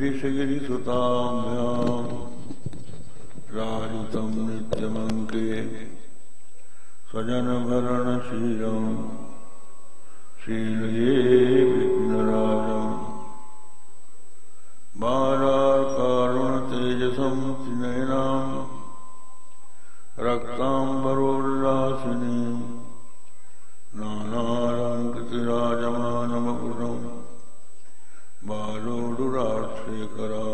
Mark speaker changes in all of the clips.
Speaker 1: गिरिशगिरिसुताभ्याम् राजितं नित्यमङ्के स्वजनभरणशीलम् शीलये विघ्नराजम् बालाकारुणतेजसं त्रिनयनाम् रक्ताम्बरोल्लासिनीम् नानालङ्कृतिराजमानमकुटम् बालोडुराक्षेकरा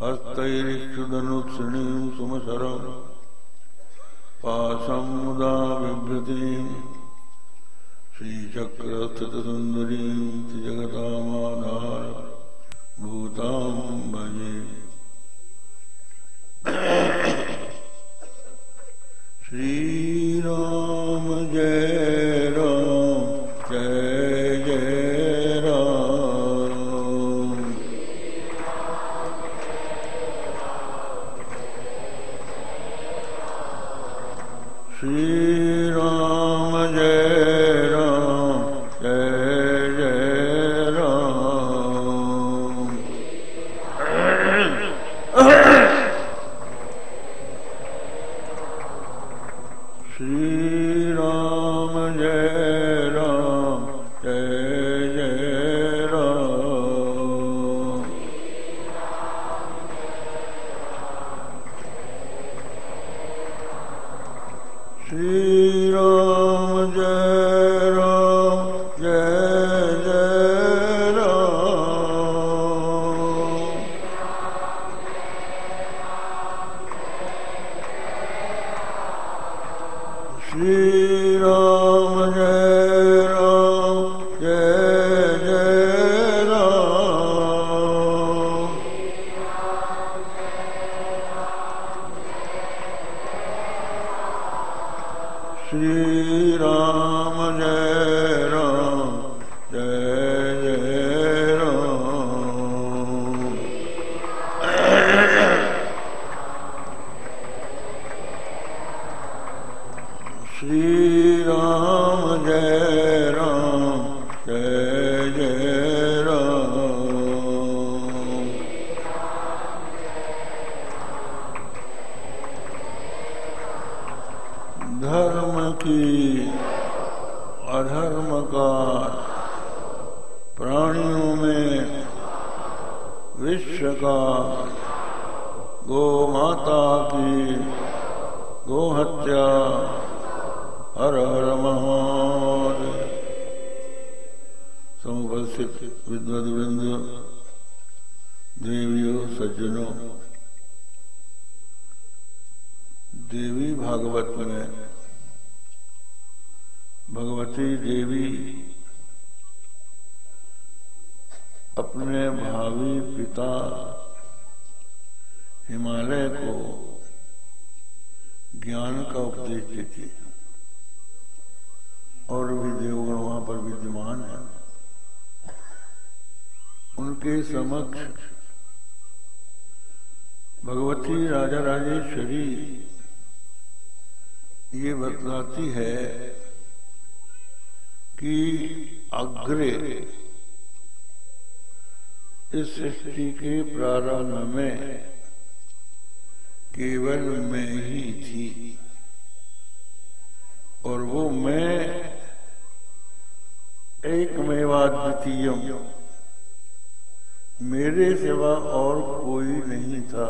Speaker 1: हस्तैरिक्षुदनुत्सिणीं सुमसरम् पाशं मुदा बिभ्रतीम् श्रीचक्रस्थितसुन्दरीं जगतामाधार भूतां भजे। श्रीराम जय। श्रीराम ज्ञान का उपदेश देती है। और भी देवगण वहाँ पर विद्यमान है। उनके समक्ष भगवती राजा राजेश्वरी ये बतलाती है कि अग्रे इस सृष्टि के प्रारंभ में केवल मैं ही थी। और वो मैं एक मेवाद्वितीय मेरे सिवा और कोई नहीं था।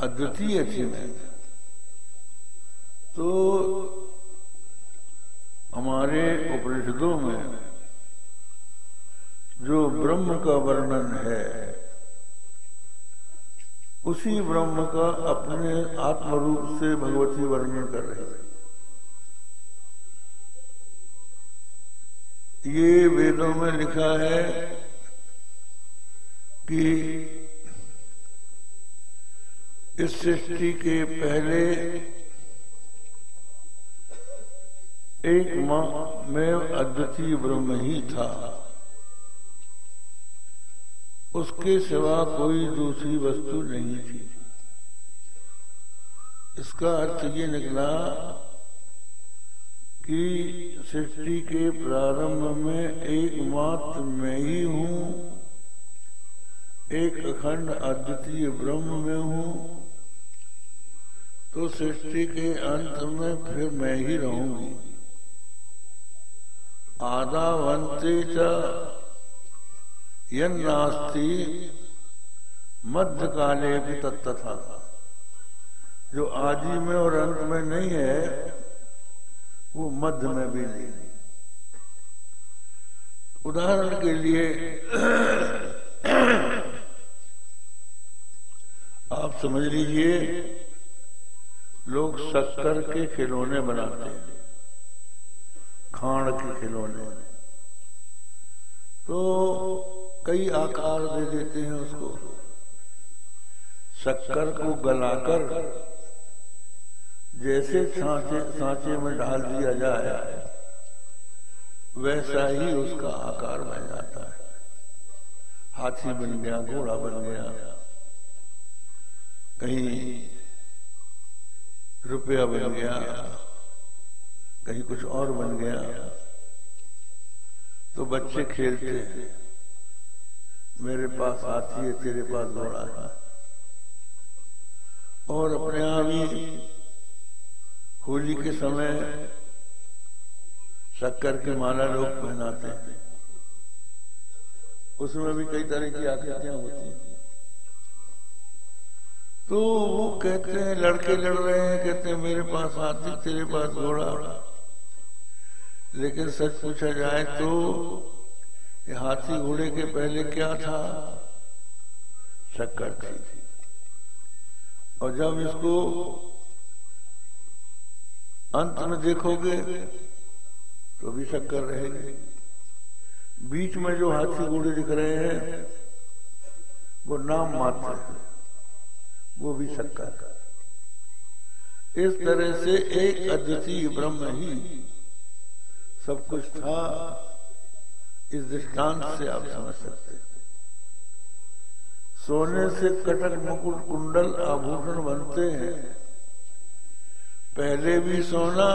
Speaker 1: अद्वितीय थी मैं। तो हमारे उपनिषदों में जो ब्रह्म का वर्णन है उसी ब्रह्म का अपने आत्म रूप से भगवती वर्णन कर रहे हैं। ये वेदों में लिखा है कि इस सृष्टि के पहले एक माँ, में अद्वितीय ब्रह्म ही था। उसके सिवा कोई दूसरी वस्तु नहीं थी। इसका अर्थ ये निकला कि सृष्टि के प्रारंभ में एकमात्र मैं ही हूँ, एक अखंड अद्वितीय ब्रह्म में हूँ। तो सृष्टि के अंत में फिर मैं ही रहूँगी। आधा वंते नास्ती मध्य काले भी तत्था जो आदि में और अंत में नहीं है, वो मध्य में भी नहीं। उदाहरण के लिए, आप समझ लीजिए, लोग शक्कर के खिलौने बनाते हैं, खाण के खिलौने। तो कई आकार दे देते हैं उसको। शक्कर को गलाकर जैसे सांचे सांचे में डाल दिया जाए, वैसा ही उसका आकार बन जाता है। हाथी बन गया, घोड़ा बन गया। कहीं रुपया बन गया, कहीं कुछ और बन गया तो बच्चे खेलते हैं। मेरे पास हाथी है, तेरे पास घोड़ा है। और अपने आप ही होली के समय शक्कर की माला लोग पहनाते हैं। उसमें भी कई तरह की आकृतियाँ होती हैं। तो वो कहते हैं, लड़के लड़ रहे हैं, कहते हैं, मेरे पास हाथी, तेरे पास घोड़ा। लेकिन सच पूछा जाए तो ये हाथी घोड़े के पहले क्या था? शक्कर थी। और जब इसको अंत में देखोगे तो भी शक्कर रहेगी। बीच में जो हाथी घोड़े दिख रहे हैं, वो नाम मात्र है। वो भी शक्कर। इस तरह से एक अद्वितीय ब्रह्म ही सब कुछ था। इस दृष्टांत से आप समझ सकते हैं। सोने से कटक मुकुट कुंडल आभूषण बनते हैं। पहले भी सोना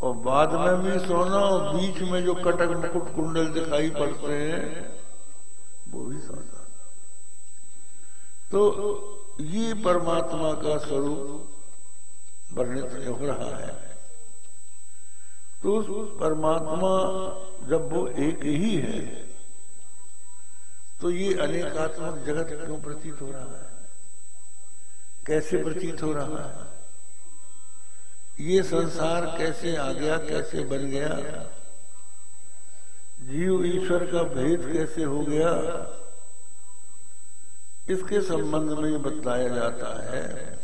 Speaker 1: और बाद में भी सोना और बीच में जो कटक मुकुट कुंडल दिखाई पड़ते हैं, वो भी सोना। तो ये परमात्मा का स्वरूप वर्णित हो रहा है। तो परमात्मा जब वो एक ही है तो ये अनेकात्मक जगत क्यों प्रतीत हो रहा है? कैसे प्रतीत हो रहा है? ये संसार कैसे आ गया, कैसे बन गया? जीव ईश्वर का भेद कैसे हो गया? इसके संबंध में बताया जाता है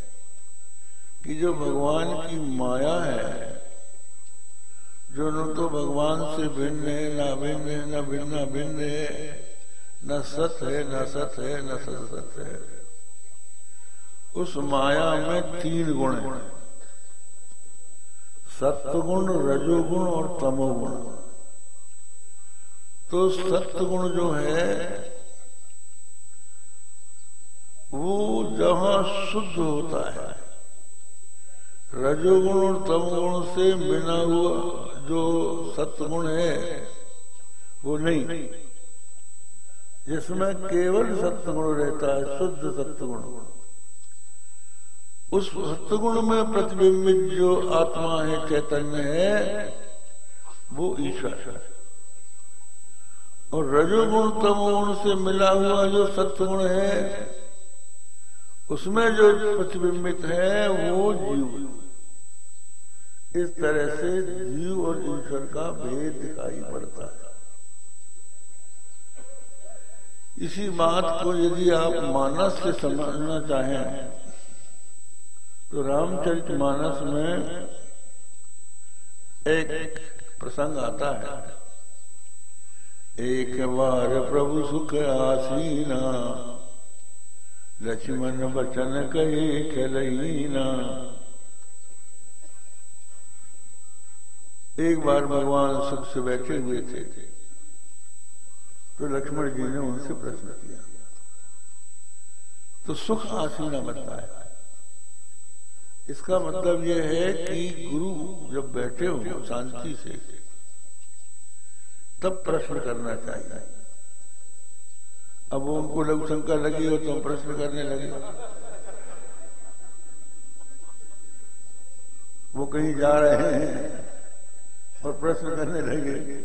Speaker 1: कि जो भगवान की माया है जो न तो भगवान से भिन्न है, न भिन्न है, न भिन्न भिन्न है। न सत है, न सत है, न सत सत है। उस माया में तीन गुण है। सत्वगुण रजोगुण और तमोगुण। तो सत्वगुण जो है, वो जहाँ शुद्ध होता है। रजोगुण और तमोगुण से बिना हुआ जो सत्वगुण है, वो नहीं। जिसमें केवल सत्वगुण रहता है, शुद्ध सत्वगुण उस सत्गुण में प्रतिबिंबित जो आत्मा है, चैतन्य है, वो ईश्वर है। और रजोगुण तमोगुण से मिला हुआ जो सत्गुण है, उसमें जो प्रतिबिंबित है, वो जीव इस तरह से जीव और ईश्वर का भेद दिखाई पड़ता है। इसी बात को यदि आप मानस से समझना चाहें तो रामचरित मानस में एक प्रसंग आता है। एक बार प्रभु सुख आसीना, लक्ष्मण बचन कहे खेलना एक बार भगवान सुख से बैठे हुए थे तो लक्ष्मण जी ने उनसे प्रश्न किया तो सुख आसीना बताया इसका मतलब यह है कि गुरु जब बैठे हो शांति से, तब प्रश्न करना चाहिए। अब उनको लघु शंका लगी हो तो हम प्रश्न करने लगे। वो कहीं जा रहे हैं। और प्रश्न करने लगे।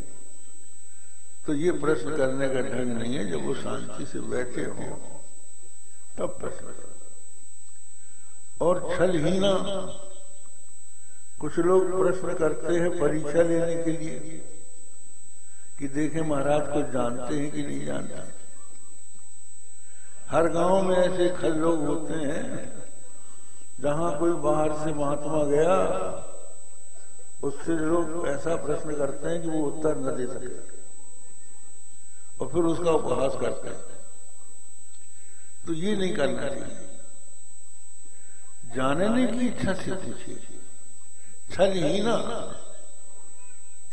Speaker 1: तो ये प्रश्न करने का ढंग नहीं है, जब वो शांति से बैठे हो, तब प्रश्न और छल ही ना। कुछ लोग प्रश्न करते हैं परीक्षा लेने के लिए कि देखें महाराज को जानते हैं कि नहीं जानते। हर गाँव में ऐसे खल लोग होते हैं, जहाँ कोई बाहर से महात्मा गया उससे लोग ऐसा प्रश्न करते हैं कि वो उत्तर न दे सके। और फिर उसका उपहास करते हैं। तो ये नहीं करना चाहिए। जानने की इच्छा से पूछिए छल ही ना।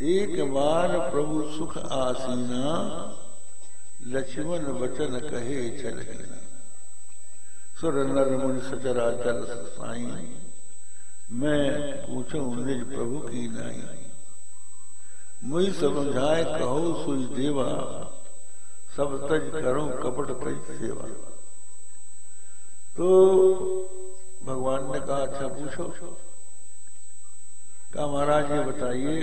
Speaker 1: एक बार प्रभु सुख आसीना, लक्ष्मण वचन कहे चल। सुर नर मुनि सचरा चल साई मैं पूछू निज प्रभु की नाई। मुई समझाए कहो सुई देवा, सब तज करो कपट पर सेवा। तो भगवान ने कहा अच्छा पूछो। कहा, महाराज, ये बताइए,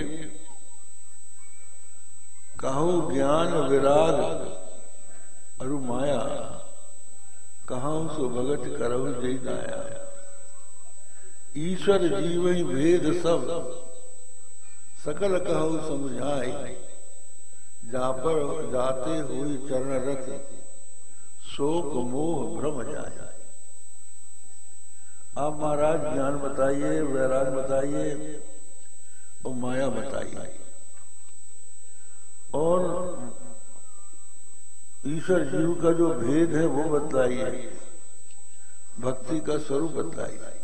Speaker 1: कहो ज्ञान विराग अरु माया, कहा सो भगत करहु जय गाया ईश्वर जीव भेद सब। सकल कहो समझाए जा पर जाते हुए चरण रथ शोक मोह भ्रम जाए। आप महाराज ज्ञान बताइए, वैराग बताइए, और माया बताइए। और ईश्वर जीव का जो भेद है वो बतलाइए। भक्ति का स्वरूप बतलाइए।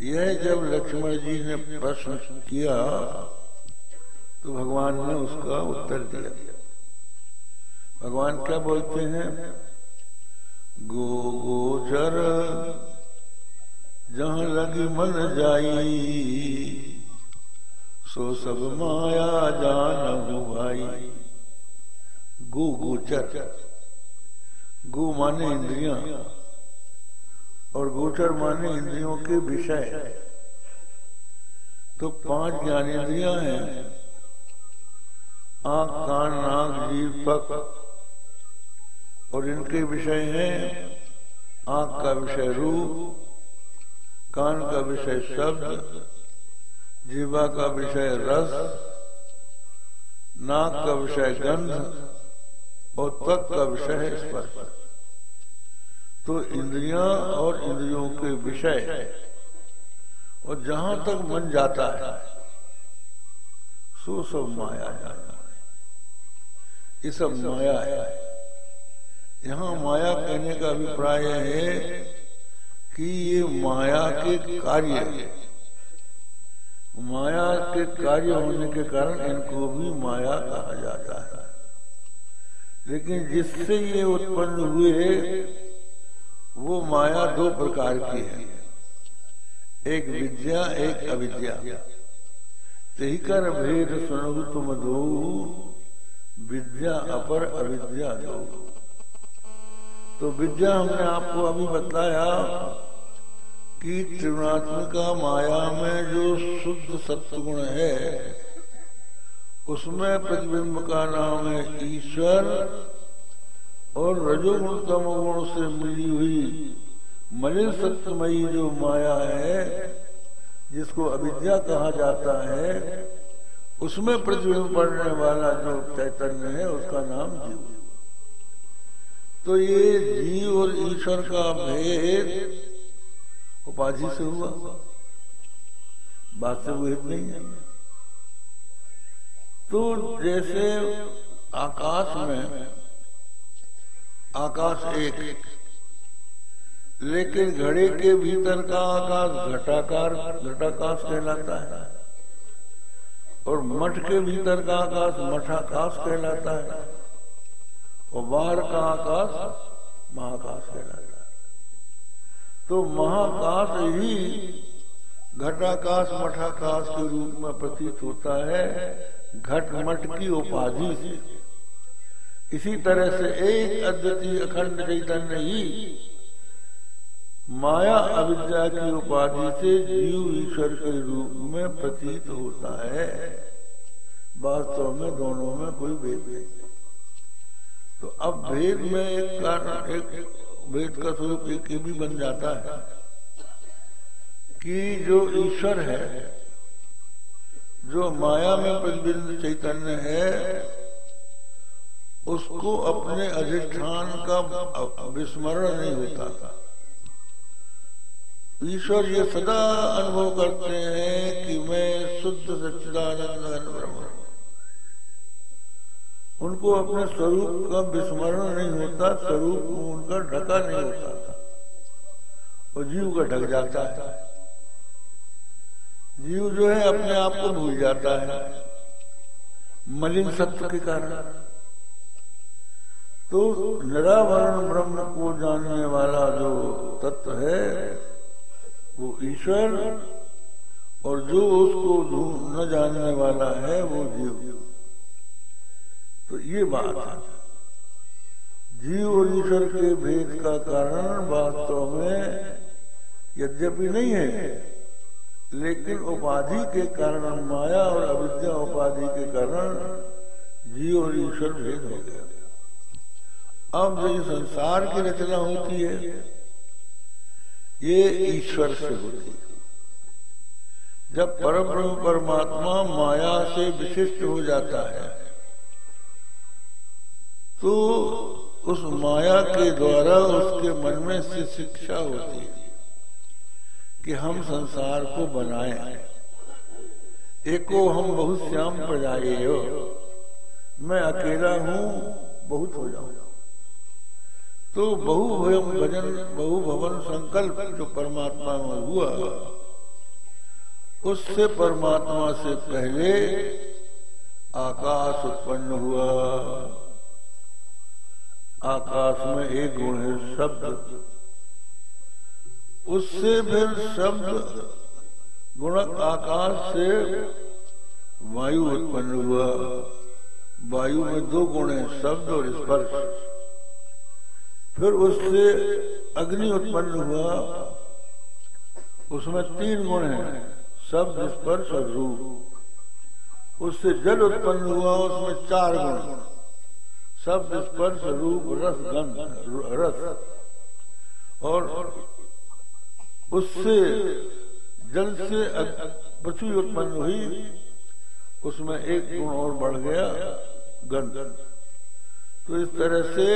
Speaker 1: यह जब लक्ष्मण जी ने प्रश्न किया तो भगवान ने उसका उत्तर दिया। भगवान क्या बोलते हैं? गो गोचर जहाँ लगी मन जाई, सो सब माया जान भाई। गो गोचर गो माने इंद्रिया। और गोचर माने इंद्रियों के विषय। तो पाँच ज्ञानेन्द्रिया हैं। आँख, कान, नाक जीव पक और इनके विषय हैं। आँख का विषय रूप, कान का विषय शब्द, जीवा का विषय रस, नाक का विषय गंध और तक का विषय स्पर्श। तो इंद्रियाँ और इंद्रियों के विषय और जहाँ तक मन जाता है, सो सब माया जाता है। ये सब माया है। यहाँ माया कहने का अभिप्राय है कि ये माया के कार्य माया के कार्य होने के कारण इनको भी माया कहा जाता है। लेकिन जिससे ये उत्पन्न हुए वो माया दो प्रकार की है। एक विद्या, एक अविद्या। कर भेद सुनहु तुम दो, विद्या अपर, अविद्या दो। तो विद्या हमने आपको अभी बताया कि त्रिगुणात्मिका माया में जो शुद्ध सत्गुण है, उसमें प्रतिबिंब का नाम है ईश्वर और रजोगुण तम गुण से मिली हुई मलिन सत्यमयी जो माया है, जिसको अविद्या कहा जाता है, उसमें प्रतिबिंब पड़ने वाला जो चैतन्य है, उसका नाम जीव तो ये जीव और ईश्वर का भेद उपाधि से हुआ। बात से वो नहीं है। तो जैसे आकाश में आकाश एक। लेकिन घड़े के भीतर का आकाश घटाकार, घटाकाश कहलाता है। और मठ के भीतर का आकाश मठाकाश कहलाता है। और बाहर का आकाश महाकाश कहलाता है। तो महाकाश ही घटाकाश, मठाकाश के रूप में प्रतीत होता है। घट मठ की उपाधि से। इसी तरह से एक अद्वितीय अखंड चैतन्य ही माया अविद्या की उपाधि से जीव ईश्वर के रूप में प्रतीत होता है। वास्तव में दोनों में कोई भेद नहीं। तो अब भेद में एक कारण, एक भेद का स्वरूप एक ये भी बन जाता है कि जो ईश्वर है, जो माया में प्रतिबिंब चैतन्य है उसको अपने अधिष्ठान का विस्मरण नहीं होता था। ईश्वर ये सदा अनुभव करते हैं कि मैं शुद्ध सच्चिदानंद ब्रह्म। उनको अपने स्वरूप का विस्मरण नहीं होता, स्वरूप उनका ढका नहीं होता था। और जीव का ढक जाता है। जीव जो है अपने आप को भूल जाता है। मलिन सत्य के कारण। तो निरावरण ब्रह्म को जानने वाला जो तत्व है, वो ईश्वर और जो उसको न जानने वाला है, वो जीव। तो ये बात है। जीव और ईश्वर के भेद का कारण वास्तव में यद्यपि नहीं है, लेकिन उपाधि के कारण माया और अविद्या उपाधि के कारण जीव और ईश्वर भेद हो गया। अब जो संसार की रचना होती है, ये ईश्वर से होती है। जब परम परमात्मा माया से विशिष्ट हो जाता है तो उस माया के द्वारा उसके मन में से शिक्षा होती है कि हम संसार को बनाए। एको हम बहुत श्याम प्रजाए हो। मैं अकेला हूँ, बहुत हो जाऊँ। तो बहु भजन बहु भवन संकल्प जो परमात्मा में हुआ, उससे परमात्मा से पहले आकाश उत्पन्न हुआ। आकाश में एक गुण है शब्द। उससे फिर शब्द गुणक आकाश से वायु उत्पन्न हुआ। वायु में दो गुण है, शब्द और स्पर्श। फिर उससे अग्नि उत्पन्न हुआ। उसमें तीन गुण हैं शब्द स्पर्श और रूप। उससे जल उत्पन्न हुआ, उसमें चार गुण। शब्द स्पर्श रूप, रस, गंध, रस। और उससे जल से पृथ्वी उत्पन्न हुई, उसमें एक गुण और बढ़ गया, गंध। तो इस तरह से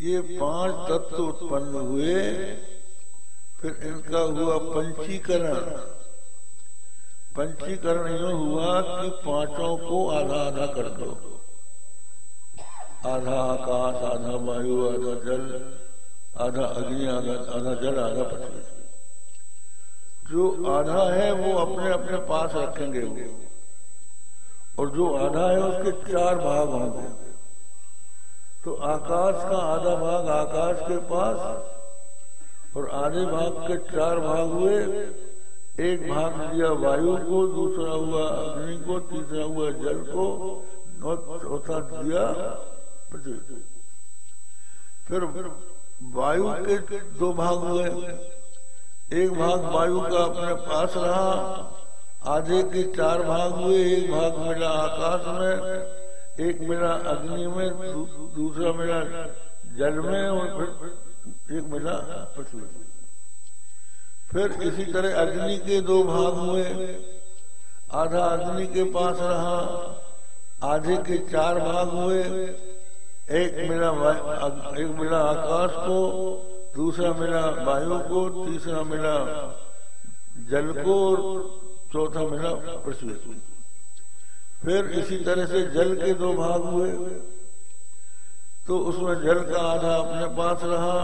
Speaker 1: ये पाँच तत्व उत्पन्न हुए, फिर इनका हुआ पंचीकरण। पंचीकरण यू हुआ कि पाँचों को आधा आधा कर दो। आधा आकाश, आधा वायु, आधा जल, आधा अग्नि, आधा आधा जल, आधा पृथ्वी। जो आधा है वो अपने अपने पास रखेंगे और जो आधा है उसके चार भाग होंगे। तो आकाश का आधा भाग आकाश के पास और आधे भाग के चार भाग हुए। एक भाग दिया वायु को, दूसरा हुआ अग्नि को, तीसरा हुआ जल को और चौथा दिया पृथ्वी फिर वायु के दो भाग हुए। एक भाग वायु का अपने पास रहा, आधे के चार भाग हुए, एक भाग मिला आकाश में। एक मेरा अग्नि में दूसरा मेरा जल में और फिर एक मेरा पृथ्वी फिर इसी तरह अग्नि के दो भाग हुए। आधा अग्नि के पास रहा, आधे के चार भाग हुए। एक मेरा एक मेरा आकाश को, दूसरा मेरा वायु को, तीसरा मेरा जल को चौथा मिला पृथ्वी को। फिर इसी तरह से जल के दो भाग हुए। तो उसमें जल का आधा अपने पास रहा,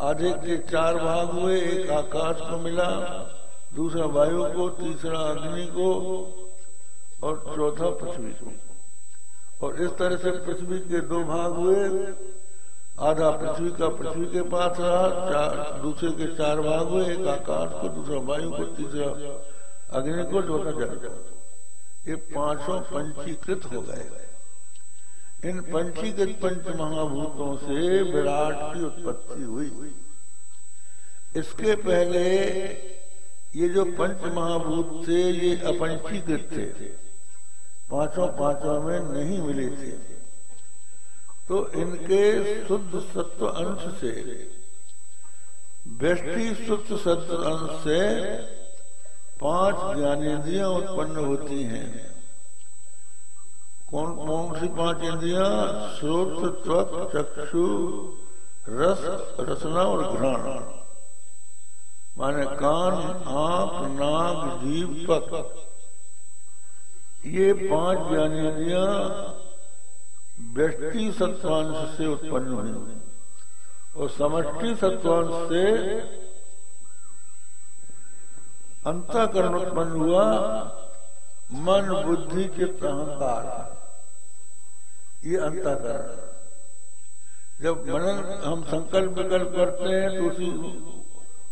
Speaker 1: आधे के चार भाग हुए, एक आकाश को मिला, दूसरा वायु को, तीसरा अग्नि को, और चौथा पृथ्वी को। और इस तरह से पृथ्वी के दो भाग हुए। आधा पृथ्वी का पृथ्वी के पास रहा दूसरे के चार भाग हुए, एक आकाश को, दूसरा वायु को, तीसरा अग्नि को, चौथा जल ये पाँचों पंचीकृत हो गए। इन पंचीकृत पंच महाभूतों से विराट की उत्पत्ति हुई। इसके पहले ये जो पंच महाभूत थे, ये अपंचीकृत थे। पाँचों पाँचों में नहीं मिले थे। तो इनके शुद्ध सत्व अंश से, व्यष्टि शुद्ध सत्व अंश से पाँच ज्ञानेन्द्रियाँ उत्पन्न होती हैं। कौन कौन सी पाँच इंद्रियाँ श्रोत त्वक चक्षु, रस रसना और घ्राण। माने कान, आँख, नाक जीव पक ये पाँच ज्ञानेन्द्रियाँ व्यक्ति सत्वांश से उत्पन्न हुई। और समष्टि सत्वांश से अंतकरण उत्पन्न हुआ मन बुद्धि चित्त अहंकार ये अंतकरण। जब मनन हम संकल्प विकल्प करते हैं तो उसी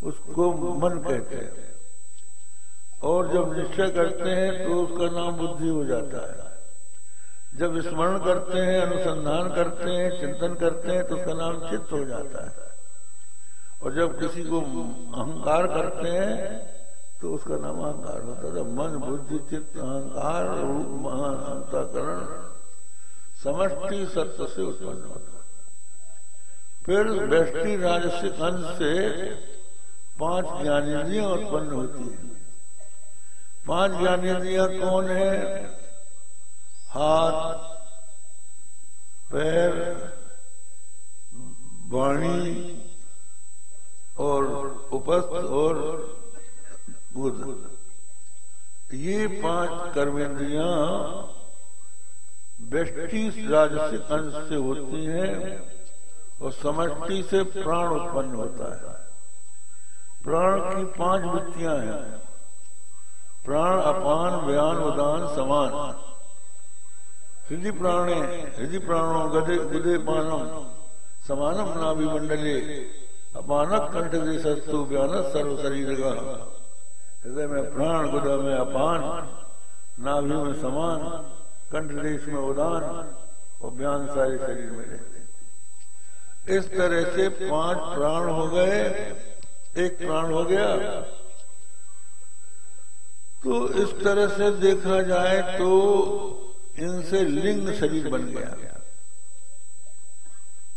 Speaker 1: उसको मन कहते हैं। और जब निश्चय करते हैं तो उसका नाम बुद्धि हो जाता है। जब स्मरण करते हैं, अनुसंधान करते हैं, चिंतन करते हैं तो उसका नाम चित्त हो जाता है। और जब किसी को अहंकार करते हैं तो उसका नाम अहंकार होता था मन, बुद्धि, चित्त, अहंकार, रूप महान अंतकरण समष्टि, सत्य से उत्पन्न होता फिर वृष्टि राजसिक अंश से पाँच ज्ञानेन्द्रियाँ उत्पन्न होती है। पाँच ज्ञानेन्द्रियाँ कौन है? हाथ, पैर, वाणी और उपस्थ और बुद्ध। ये पाँच कर्मेंद्रिया व्यष्टि राजसिक अंश से होती हैं और समष्टि से प्राण उत्पन्न होता है। प्राण की पाँच वृत्तियाँ हैं। प्राण अपान, व्यान, उदान, समान। हृदय प्राणे, हृदय प्राणो, गदे, गुदे पानम, समानम नाभि मंडले अपानक कंठ दे सस्तु व्यान सर्व शरीर का हृदय में प्राण गुदा में अपान नाभि में समान, कंठ देश में उदान और बयान सारे शरीर में रहते इस तरह से पाँच प्राण हो गए, एक प्राण हो गया। तो इस तरह से देखा जाए तो इनसे लिंग शरीर बन गया।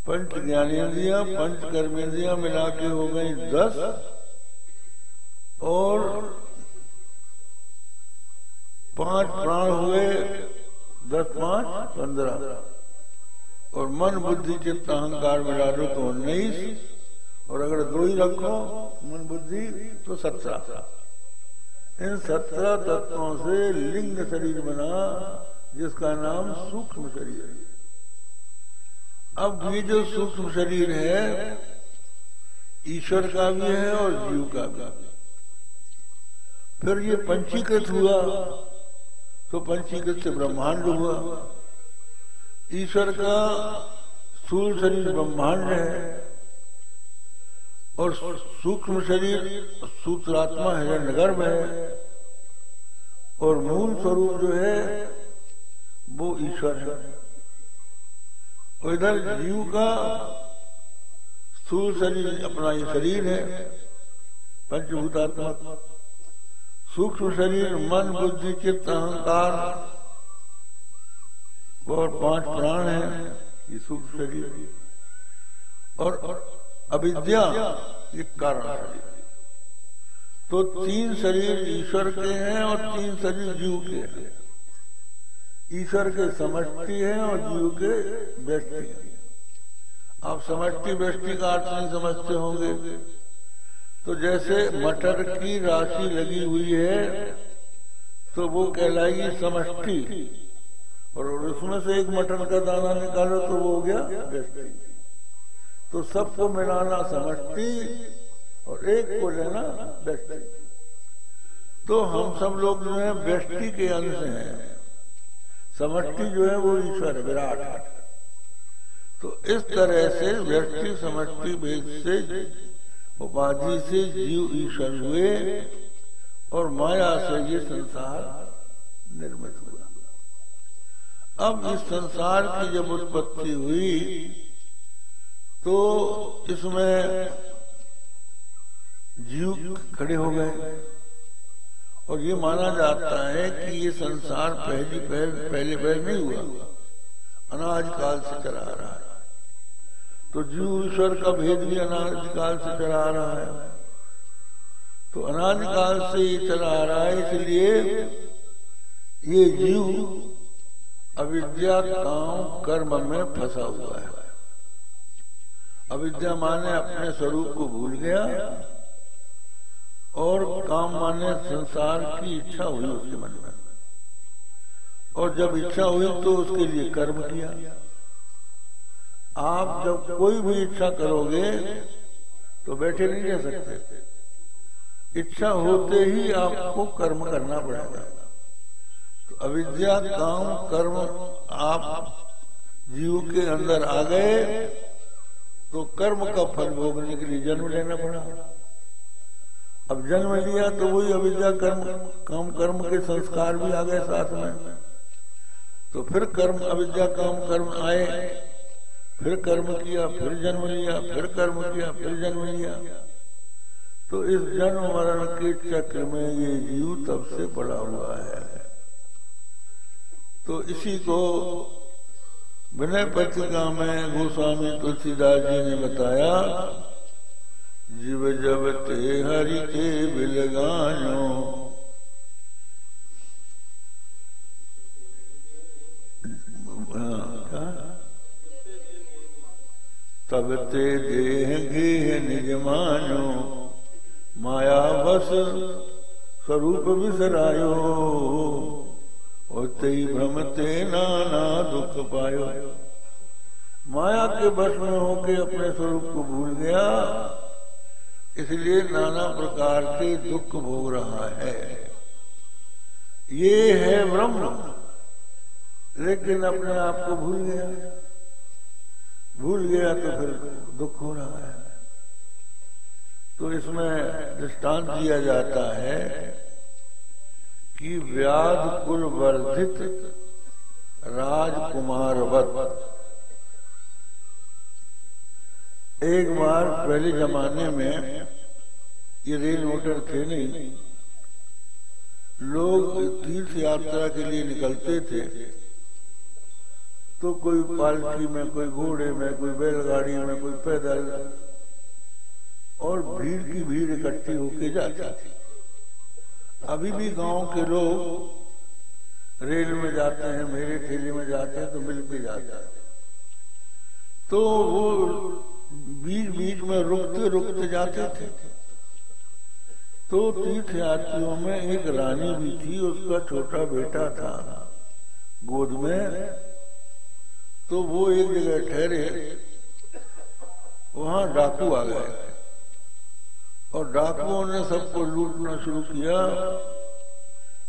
Speaker 1: पंच ज्ञानेन्द्रिया पंच कर्मेंद्रिया मिला के हो गई दस। और पाँच प्राण हुए, दस पाँच, पंद्रह। और मन बुद्धि चित्त अहंकार मिला दो तो उन्नीस, और अगर दो ही रखो, मन बुद्धि तो सत्रह। इन सत्रह तत्वों से लिंग शरीर बना, जिसका नाम सूक्ष्म शरीर है। अब ये जो सूक्ष्म शरीर है, ईश्वर का भी है और जीव का भी फिर ये पंचीकृत हुआ तो पंचीकृत से ब्रह्मांड हुआ। ईश्वर का स्थूल शरीर ब्रह्मांड है और सूक्ष्म शरीर सूत्रात्मा है नगर में है। और मूल स्वरूप जो है, वो ईश्वर है। और इधर जीव का स्थूल शरीर, अपना ये शरीर है पंचभूतात्मक सूक्ष्म शरीर, मन, बुद्धि चित्त अहंकार और पाँच प्राण है ये सूक्ष्म शरीर। और अविद्या, ये कारण शरीर। तो तीन शरीर ईश्वर के हैं और तीन शरीर जीव के हैं। ईश्वर के समष्टि है और जीव के है। आप समष्टि, व्यष्टि का अर्थ नहीं समझते होंगे। तो जैसे मटर की राशि लगी हुई है तो वो कहलाएगी समष्टि। और उसमें से एक मटर का दाना निकालो तो वो हो गया व्यष्टि तो सबको मिलाना समष्टि और एक को लेना व्यष्टि तो हम सब लोग जो है व्यष्टि के अंश हैं। समष्टि जो है वो ईश्वर विराट तो इस तरह से व्यक्ति समष्टि भेद से उपाधि से जीव ईश्वर हुए और माया से ये संसार निर्मित हुआ। अब इस संसार की जब उत्पत्ति हुई तो इसमें जीव खड़े हो गए। और ये माना जाता है कि ये संसार पहली पहल, पहले पहल नहीं हुआ। अनाज काल से चला रहा है। तो जीव ईश्वर का भेद भी अनाज काल से चला आ रहा है। तो अनाज काल से ये चला आ रहा है, इसलिए ये जीव अविद्या काम कर्म में फंसा हुआ है। अविद्या माने अपने स्वरूप को भूल गया और काम माने संसार की इच्छा हुई उसके मन में। और जब इच्छा हुई तो उसके लिए कर्म किया। आप जब कोई भी इच्छा करोगे तो बैठे नहीं रह सकते। इच्छा होते ही आपको कर्म करना पड़ेगा। तो अविद्या, काम, कर्म, आप जीव के अंदर आ गए तो कर्म का फल भोगने के लिए जन्म लेना पड़ा। अब जन्म लिया तो वही अविद्या, कर्म, काम, कर्म के संस्कार भी आ गए साथ में। तो फिर कर्म, अविद्या, काम, कर्म आए। फिर कर्म किया, फिर जन्म लिया, फिर कर्म किया, फिर जन्म लिया। तो इस जन्म मरण के चक्र में ये जीव तब से पड़ा हुआ है। तो इसी को विनय पत्रिका में गोस्वामी तुलसीदास जी ने बताया, जीव जब ते हरि के बिलगानो तब ते देह गेह निज मानो माया बस स्वरूप विसरायो और तई भ्रमते नाना दुख पायो। माया के बस में होके अपने स्वरूप को भूल गया। इसलिए नाना प्रकार के दुख भोग रहा है। ये है ब्रह्म। लेकिन अपने आप को भूल गया। भूल गया तो फिर दुख हो रहा है। तो इसमें दृष्टांत दिया जाता है कि व्याध कुल वर्धित राजकुमारवत। एक बार पहले जमाने में ये रेल मोटर थे नहीं। लोग तीर्थ यात्रा के लिए निकलते थे। तो कोई पालकी में, कोई घोड़े में, कोई बैलगाड़ी में, कोई पैदल। और भीड़ की भीड़ इकट्ठी होके जाती थी। अभी भी गाँव के लोग रेल में जाते हैं, मेरे ठेले में जाते हैं तो मिल के जाते हैं। तो वो बीच बीच में रुकते रुकते जाते थे। तो तीर्थ यात्रियों में एक रानी भी थी, उसका छोटा बेटा था गोद में। तो वो एक जगह ठहरे, वहाँ डाकू आ गए। और डाकुओं ने सबको लूटना शुरू किया।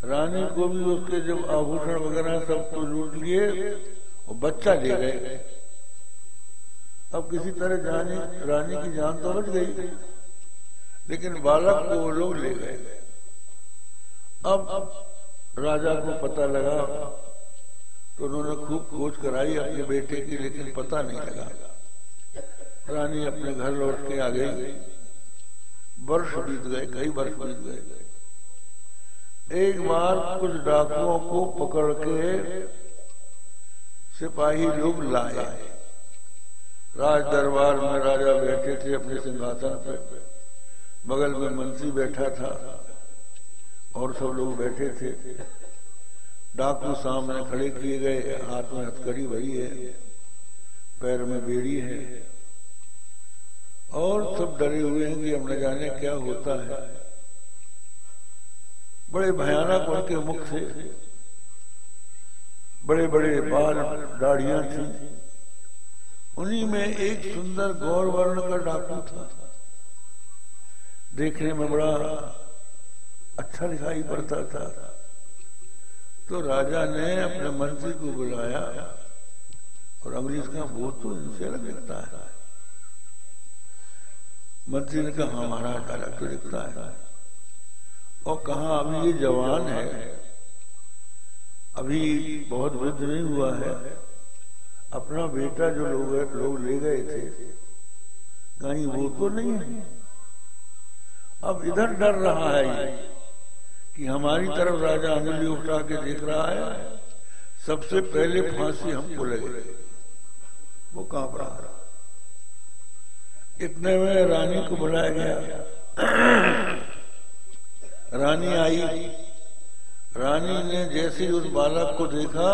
Speaker 1: रानी को भी उसके जब आभूषण वगैरह सबको लूट लिए, और बच्चा ले गए। अब किसी तरह जानी, रानी की जान तो बच गई, लेकिन बालक को वो लोग ले गए। अब राजा को पता लगा तो उन्होंने खूब खोज कराई अपने बेटे की, लेकिन पता नहीं लगा। रानी अपने घर लौट के आ गई। वर्ष बीत गए, कई वर्ष बीत गए। एक बार कुछ डाकुओं को पकड़ के सिपाही लोग लाए। राज दरबार में राजा बैठे थे अपने सिंहासन पे। बगल में मंत्री बैठा था और सब लोग बैठे थे। डाकू सामने खड़े किए गए। हाथ में हथकड़ी भरी है। पैर में बेड़ी है। और सब डरे हुए हैं कि हम न जाने क्या होता है। बड़े भयानक उनके मुख थे। बड़े बड़े बाल दाढ़ियाँ थी। उन्हीं में एक सुंदर गौर वर्ण का डाकू था। देखने में बड़ा अच्छा दिखाई पड़ता था। तो राजा ने अपने मंत्री को बुलाया और अंग्रेज़ का वो तो इनसे अलग दिखता है। मंत्री ने कहा हाँ महाराज अलग तो दिखता है। और कहा, अभी ये जवान है। अभी बहुत वृद्ध नहीं हुआ है। अपना बेटा जो लोग लोग ले गए थे। कहीं वो तो नहीं है। अब इधर डर रहा है ये। कि हमारी तरफ़ राजा अंजलि उठा के देख रहा है, सबसे पहले फांसी हमको लगे। वो काँप रहा इतने में रानी को बुलाया गया। रानी आई। रानी ने जैसे उस बालक को देखा,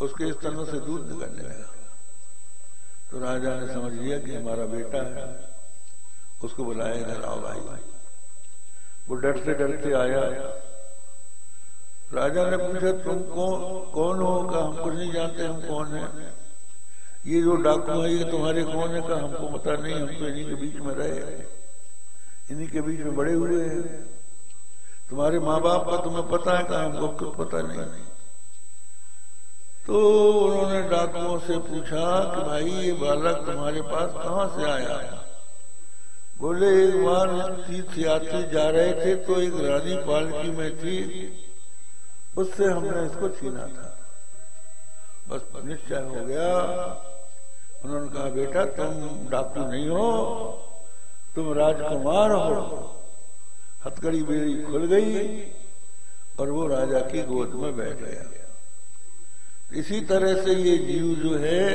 Speaker 1: उसके स्तनों से दूध निकलने लगा। तो राजा ने समझ लिया कि हमारा बेटा है। उसको बुलाया, इधर आओ भाई भाई। वो डरते डरते आया। राजा ने पूछा, तुम कौन कौन हो? का हम कुछ नहीं जानते, हम कौन है? ये जो डाकू है, ये तुम्हारे कौन है? का हमको पता नहीं, हम तो इन्हीं के बीच में रहे इन्हीं के बीच में बड़े हुए हैं। तुम्हारे माँ बाप का तुम्हें पता है? का हमको कुछ पता नहीं। तो उन्होंने डाकुओं से पूछा कि, भाई, ये बालक तुम्हारे पास कहाँ से आया? बोले एक बार तीर्थ यात्री जा रहे थे तो एक रानी पालकी में थी उससे हमने इसको छीना था। बस निश्चय हो गया। उन्होंने कहा, बेटा, तुम डाकू नहीं हो, तुम राजकुमार हो। हथकड़ी बेड़ी खुल गई और वो राजा की गोद में बैठ गया। इसी तरह से ये जीव जो है,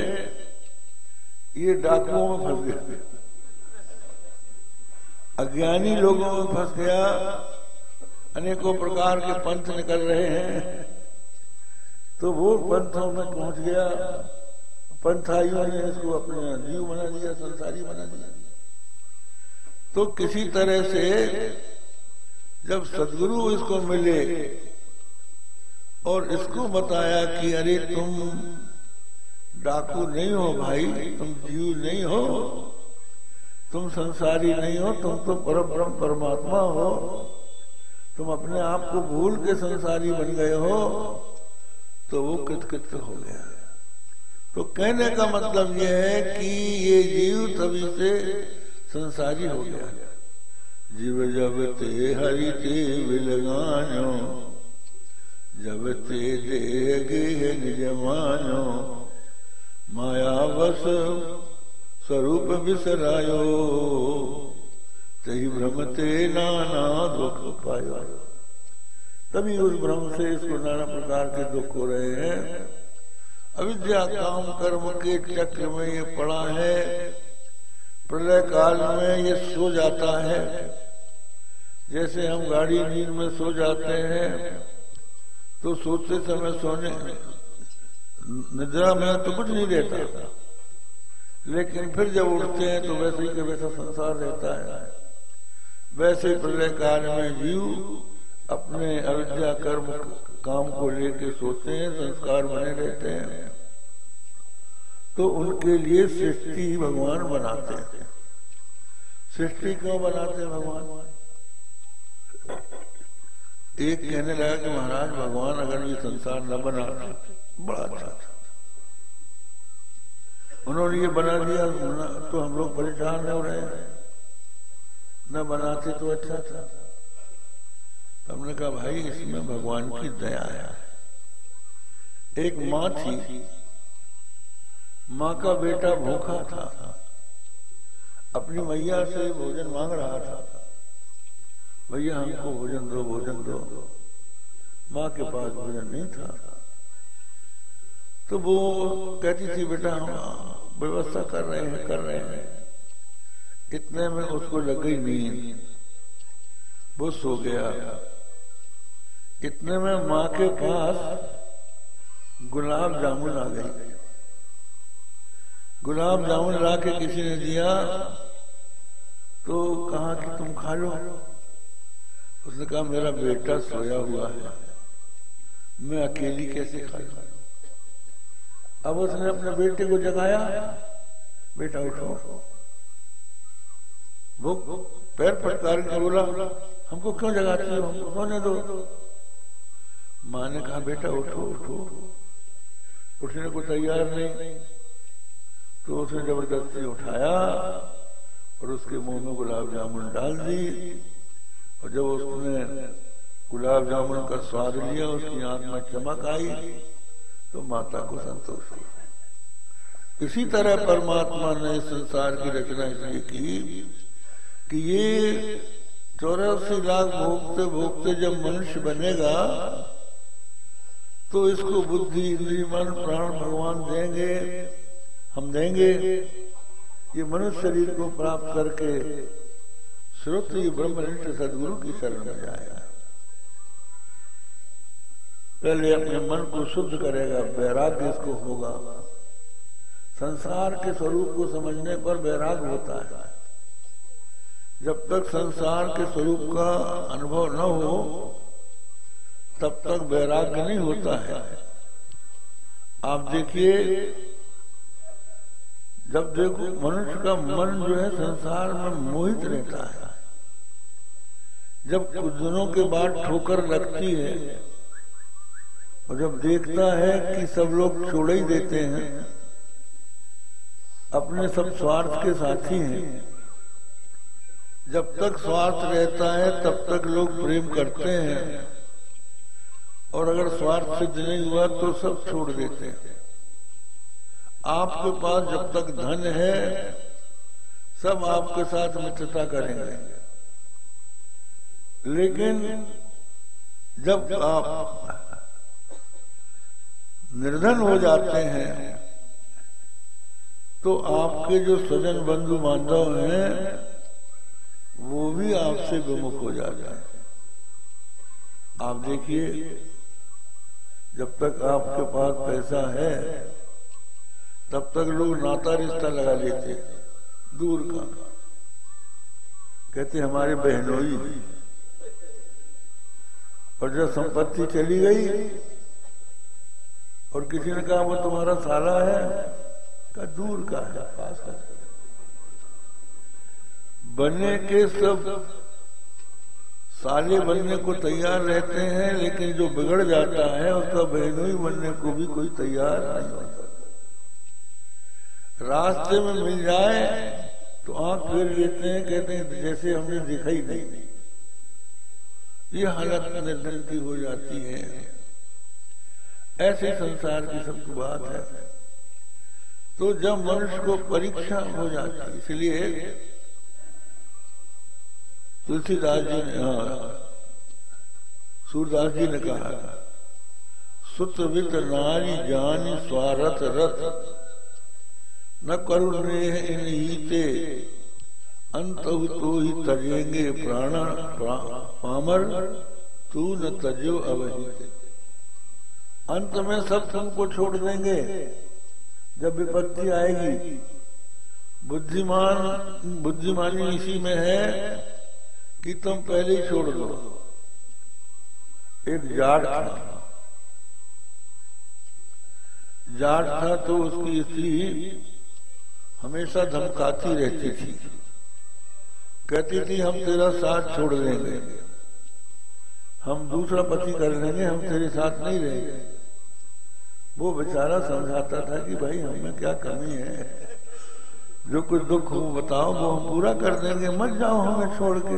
Speaker 1: ये डाकुओं में फंस गया। अज्ञानी लोगों में फंस गया। अनेकों प्रकार के पंथ निकल रहे हैं। तो वो पंथों में पहुँच गया। पंथाइयों ने इसको अपने जीव बना दिया संसारी बना दिया तो किसी तरह से जब सदगुरु इसको मिले और इसको बताया कि अरे तुम डाकू नहीं हो भाई, तुम जीव नहीं हो तुम संसारी नहीं हो, तुम तो पर ब्रह्म परमात्मा हो। तुम अपने आप को भूल के संसारी बन गए हो तो वो कित हो गया तो कहने का मतलब यह है कि ये जीव तभी से संसारी हो गया जीव जब ते हरि ते विलगानो जब ते देह गेह निज मानो माया बस स्वरूप बिसरायो तही भ्रम ते नाना दुख पायो। तभी उस भ्रम से इसको नाना प्रकार के दुख हो रहे हैं। अविद्या काम कर्म के चक्र में ये पड़ा है। प्रलय काल में ये सो जाता है। जैसे हम गाड़ी नींद में सो जाते हैं तो सोचते समय सोने, निद्रा में तो कुछ नहीं रहता लेकिन फिर जब उठते हैं तो वैसे ही वैसा संसार रहता है, वैसे प्रलय काल में जीव अपने अविद्या कर्म काम को लेके सोते हैं, संस्कार बने रहते हैं तो उनके लिए सृष्टि भगवान बनाते हैं। सृष्टि क्यों बनाते हैं भगवान? एक कहने लगा कि महाराज, भगवान अगर ये संसार न बना, बड़ा अच्छा था। उन्होंने ये बना दिया तो हम लोग परेशान हो रहे हैं। न बनाते तो अच्छा था। तो हमने कहा, भाई, इसमें भगवान की दया है। एक माँ थी। माँ का बेटा भूखा था। अपनी मैया से भोजन मांग रहा था। भैया, हमको भोजन दो भोजन दो। माँ के पास भोजन नहीं था। तो वो कहती थी, बेटा, हम व्यवस्था कर रहे हैं, कर रहे हैं। इतने में उसको लग गई नींद। वो सो गया। इतने में माँ के पास गुलाब जामुन आ गई गुलाब जामुन ला के किसी ने दिया तो कहा कि तुम खा लो। उसने कहा, मेरा बेटा सोया हुआ है। मैं अकेली कैसे खा अब उसने अपने बेटे को जगाया, बेटा उठो। वो पैर पटकार के बोला, हमको क्यों जगाती हो, हमको सोने दो? माँ ने कहा, बेटा उठो उठो। उठने को तैयार नहीं तो उसने ज़बरदस्ती उठाया और उसके मुँह में गुलाब जामुन डाल दी और जब उसने गुलाब जामुन का स्वाद लिया, उसकी आँख में चमक आई तो माता को संतोष हुआ। इसी तरह परमात्मा ने संसार की रचना इसलिए की कि ये चौरासी लाख भोगते भोगते जब मनुष्य बनेगा तो इसको बुद्धि इंद्री मन, प्राण भगवान देंगे, हम देंगे। ये मनुष्य शरीर को प्राप्त करके श्रोत ये ब्रह्मनिष्ठ सदगुरु की शरण में जाएगा पहले अपने मन को शुद्ध करेगा, वैराग्य इसको होगा। संसार के स्वरूप को समझने पर वैराग्य होता है। जब तक संसार के स्वरूप का अनुभव न हो, तब तक वैराग्य नहीं होता है। आप देखिए, जब देखो मनुष्य का मन जो है संसार में मोहित रहता है। जब कुछ दिनों के बाद ठोकर लगती है और जब देखता है कि सब लोग छोड़ ही देते हैं, अपने सब स्वार्थ के साथी हैं, जब तक स्वार्थ रहता है, तब तक लोग प्रेम करते हैं। और अगर स्वार्थ सिद्ध नहीं हुआ तो सब छोड़ देते हैं। आपके पास जब तक धन है, सब आपके साथ मित्रता करेंगे। लेकिन जब आप निर्धन हो जाते हैं। तो आपके जो स्वजन बंधु बांधव हैं, वो भी आपसे विमुख हो जाता है। आप देखिए, जब तक आपके पास पैसा है, तब तक लोग नाता रिश्ता लगा लेते दूर का। कहते हमारे बहनोई, और जब संपत्ति चली गई और किसी ने कहा, वो तुम्हारा साला है का दूर का है, पास का बनने के सब साले बनने को तैयार रहते हैं, लेकिन जो बिगड़ जाता है उसका बहनोई बनने को भी कोई तैयार नहीं होता। रास्ते में मिल जाए तो आँख फेर लेते हैं, कहते हैं, जैसे हमने दिखाई नहीं। ये हालत निर्धन की हो जाती है। ऐसे संसार की सब बात है। तो जब मनुष्य को परीक्षा हो जाती इसलिए तुलसीदास जी ने हाँ सूरदास जी ने कहा सुतवित नारी जानी स्वारथ रथ न करुणे इन हीते अंत तो ही तजेंगे प्राण पामर, तू न तजो अवहित। अंत में सब तुमको छोड़ देंगे। जब विपत्ति आएगी, बुद्धिमान, बुद्धिमानी इसी में है कि तुम पहले ही छोड़ दो। एक जाट था। जाट था तो उसकी स्त्री हमेशा धमकाती रहती थी। कहती थी, हम तेरा साथ छोड़ देंगे। हम दूसरा पति कर लेंगे, हम तेरे साथ नहीं रहेंगे। वो बेचारा समझाता था कि भाई हमें क्या कमी है? जो कुछ दुख हो, बताओ, वो हम पूरा कर देंगे, मत जाओ हमें छोड़ के।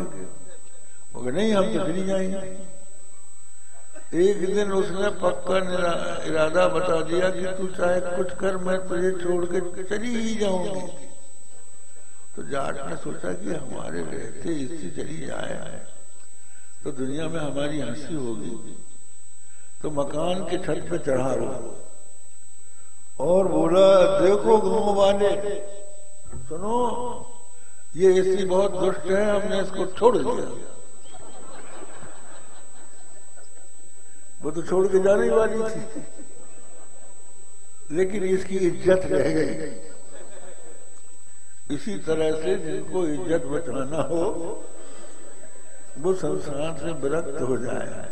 Speaker 1: वो नहीं, हम तो चली जाएँगे। एक दिन उसने पक्का इरादा बता दिया कि तू चाहे कुछ कर, मैं तुझे छोड़ के चली ही जाऊँगी। तो जाट ने सोचा कि हमारे रहते इससे चली जाए। तो दुनिया में हमारी हँसी होगी। तो मकान के छत पे चढ़ा रो और बोला, देखो गाँव वाले सुनो, ये ऐसी बहुत दुष्ट है, हमने इसको छोड़ दिया। वो तो छोड़ के जाने वाली थी। लेकिन इसकी इज़्ज़त रह गई। इसी तरह से जिनको इज़्ज़त बचाना हो, वो संसार से विरक्त हो जाए।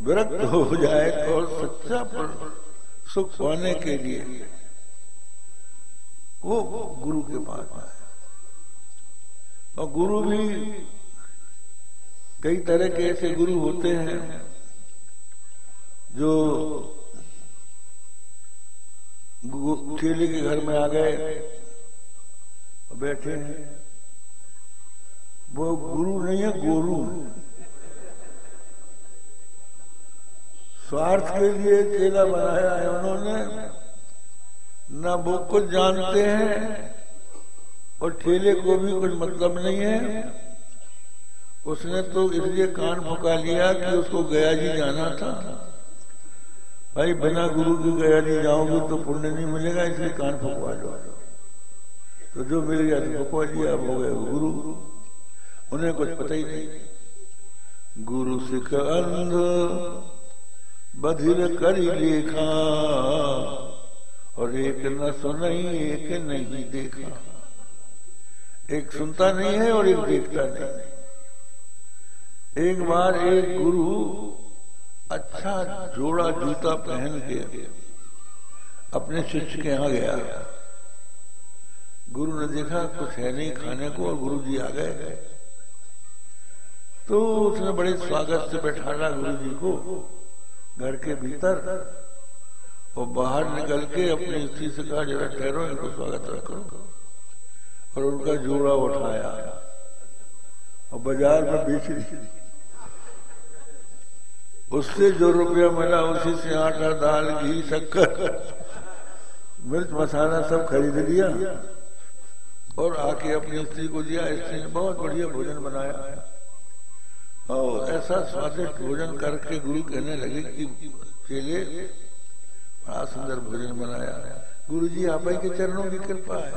Speaker 1: विरक्त हो जाए और सच्चा सुख पाने के लिए। वो गुरु के पास आए और गुरु भी कई तरह के ऐसे गुरु होते हैं जो चेले के घर में आ गए, बैठे हैं। वो गुरु नहीं है, गुरु स्वार्थ के लिए चेला बनाया है उन्होंने। न वो कुछ जानते हैं और ठेले को भी कुछ मतलब नहीं है। उसने तो इसलिए कान फुका लिया कि उसको गया जी जाना था। भाई, बिना गुरु की गया जी जाओगे तो पुण्य नहीं मिलेगा, इसलिए कान फुकवा लो तो जो मिल गया तो फुकवा लिया अब हो गए गुरु। उन्हें कुछ पता ही नहीं। गुरु सिख अंध बधिर कर लेखा, और एक न सुनाई एक नहीं देखा। एक सुनता नहीं है और एक देखता नहीं। एक बार एक गुरु अच्छा जोड़ा जूता पहन के अपने शिष्य के यहाँ गया। गुरु ने देखा, कुछ है नहीं खाने को, और गुरु जी आ गए। तो उसने बड़े स्वागत से बैठाना गुरु जी को। घर के भीतर और बाहर निकल के अपनी स्त्री से कहा, जरा ठहरो, इनको स्वागत रखो। और उनका जोड़ा उठाया और बाज़ार में बेच रही उससे जो रुपया मिला, उसी से आटा, दाल, घी, शक्कर, मिर्च, मसाला सब खरीद लिया और आके अपनी स्त्री को दिया। स्त्री ने बहुत बढ़िया भोजन बनाया। और ऐसा स्वादिष्ट भोजन करके गुरु कहने लगे कि चेले बड़ा सुंदर भोजन बनाया। गुरु जी आप के चरणों की कृपा है।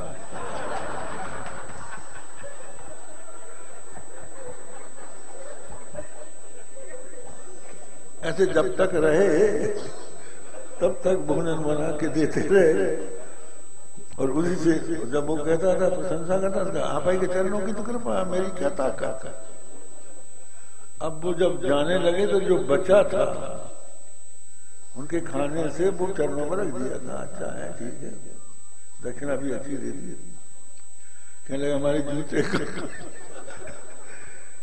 Speaker 1: ऐसे जब तक रहे, तब तक भोजन बना के देते रहे। और उसी से जब वो कहता था प्रशंसा करता था आप के चरणों की तो कृपा मेरी क्या ताकत अब वो जब जाने लगे तो जो बचा था, उनके खाने से वो चरणों में रख दिया था। अच्छा है, ठीक है। दक्षिणा भी अच्छी दे दी। कहने लगे, हमारे जूते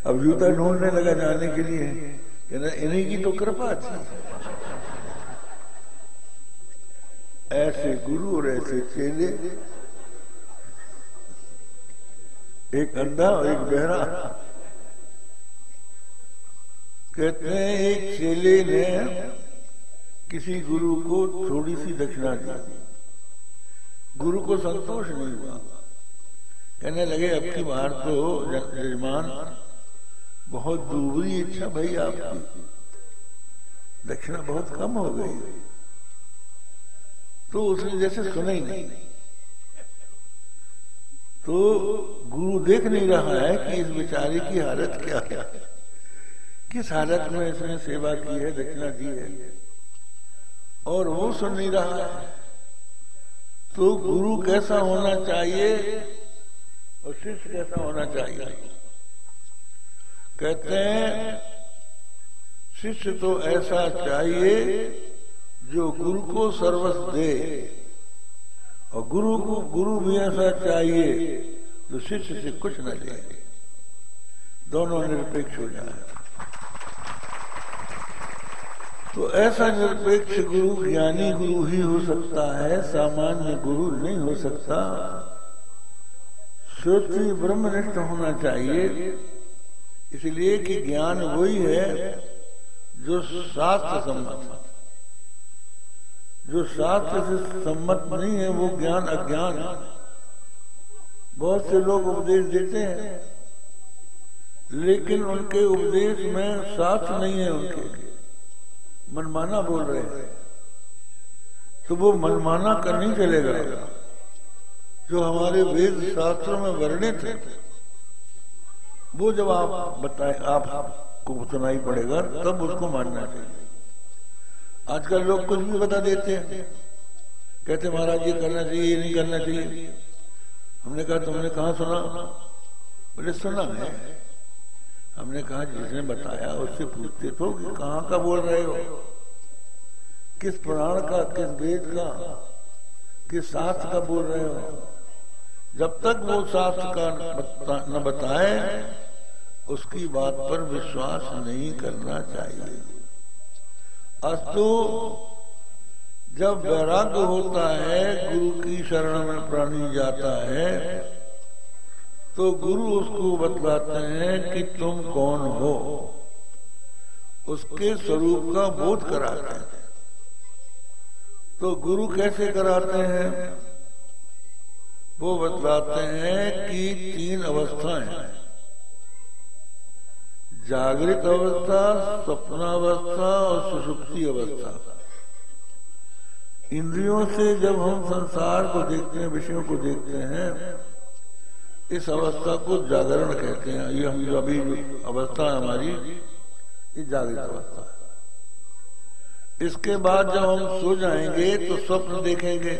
Speaker 1: अब जूता ढूँढने लगा जाने के लिए। कहना, इन्हीं की तो कृपा थी। ऐसे गुरु और ऐसे चेले, एक अंधा और एक बहरा। कहते हैं, एक चेले ने किसी गुरु को थोड़ी सी दक्षिणा दी। गुरु को संतोष नहीं हुआ। कहने लगे, अब की बार तो यजमान बहुत दूरी इच्छा भाई आपकी। दक्षिणा बहुत कम हो गई। तो उसने जैसे सुना ही नहीं। तो गुरु देख नहीं रहा है कि इस बेचारे की हालत क्या है। किस हालत में इसने सेवा की है दक्षिणा दी है? और वो सुन नहीं रहा है। तो गुरु कैसा होना चाहिए और शिष्य कैसा होना चाहिए? कहते हैं, शिष्य तो ऐसा चाहिए जो गुरु को सर्वस्व दे। और गुरु को, गुरु भी ऐसा चाहिए जो शिष्य से कुछ न ले। दोनों निरपेक्ष हो जाए। तो ऐसा निरपेक्ष गुरु, ज्ञानी गुरु ही हो सकता है, सामान्य गुरु नहीं हो सकता। श्रोत्री ब्रह्मनिष्ठ होना चाहिए। इसलिए कि ज्ञान वही है जो शास्त्र सम्मत जो शास्त्र से सम्मत नहीं है, वो ज्ञान अज्ञान बहुत से लोग उपदेश देते हैं, लेकिन उनके उपदेश में शास्त्र नहीं है उनके। मनमाना बोल रहे हैं तो वो मनमाना कर नहीं चलेगा। जो हमारे वेद शास्त्रों में वर्णित है, वो जब आप बताए आप आपको सुनाई पड़ेगा, तब उसको मानना चाहिए। आजकल लोग कुछ भी बता देते हैं। कहते, महाराज, ये करना चाहिए, ये नहीं करना चाहिए। हमने कहा, तुमने कहा सुना? बोले, सुना है। हमने कहा, जिसने बताया उससे पूछते तो कि कहाँ का बोल रहे हो? किस पुराण का, किस वेद का, किस शास्त्र का बोल रहे हो? जब तक वो शास्त्र का न बताए, उसकी बात पर विश्वास नहीं करना चाहिए। अस्तु, जब वैराग्य होता है, गुरु की शरण में प्राणी जाता है तो गुरु उसको बतलाते हैं कि तुम कौन हो। उसके स्वरूप का बोध कराते हैं। तो गुरु कैसे कराते हैं? वो बतलाते हैं कि तीन अवस्थाएँ हैं। जागृत अवस्था, स्वप्नावस्था और सुषुप्ति अवस्था। इंद्रियों से जब हम संसार को देखते हैं, विषयों को देखते हैं इस अवस्था को जागरण कहते हैं। ये हम जो अभी अवस्था हमारी, ये जागृत अवस्था है। इसके बाद जब हम सो जाएँगे तो स्वप्न देखेंगे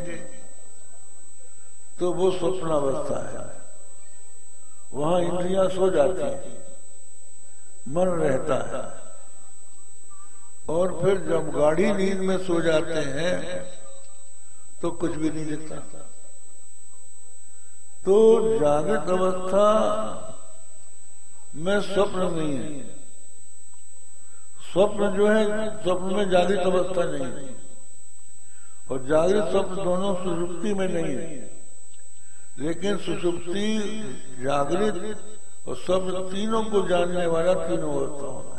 Speaker 1: तो वो स्वप्न अवस्था है। वहाँ इंद्रियाँ सो जाती हैं, मन रहता है। और फिर जब गाढ़ी नींद में सो जाते हैं तो कुछ भी नहीं दिखता। तो जागृत अवस्था में स्वप्न नहीं है। स्वप्न जो है, स्वप्न में जागृत अवस्था नहीं है। और जागृत स्वप्न दोनों सुसुप्ति में नहीं है। लेकिन सुसुप्ति, जागृत और सब तीनों को जानने वाला तीनों अवस्थाओं में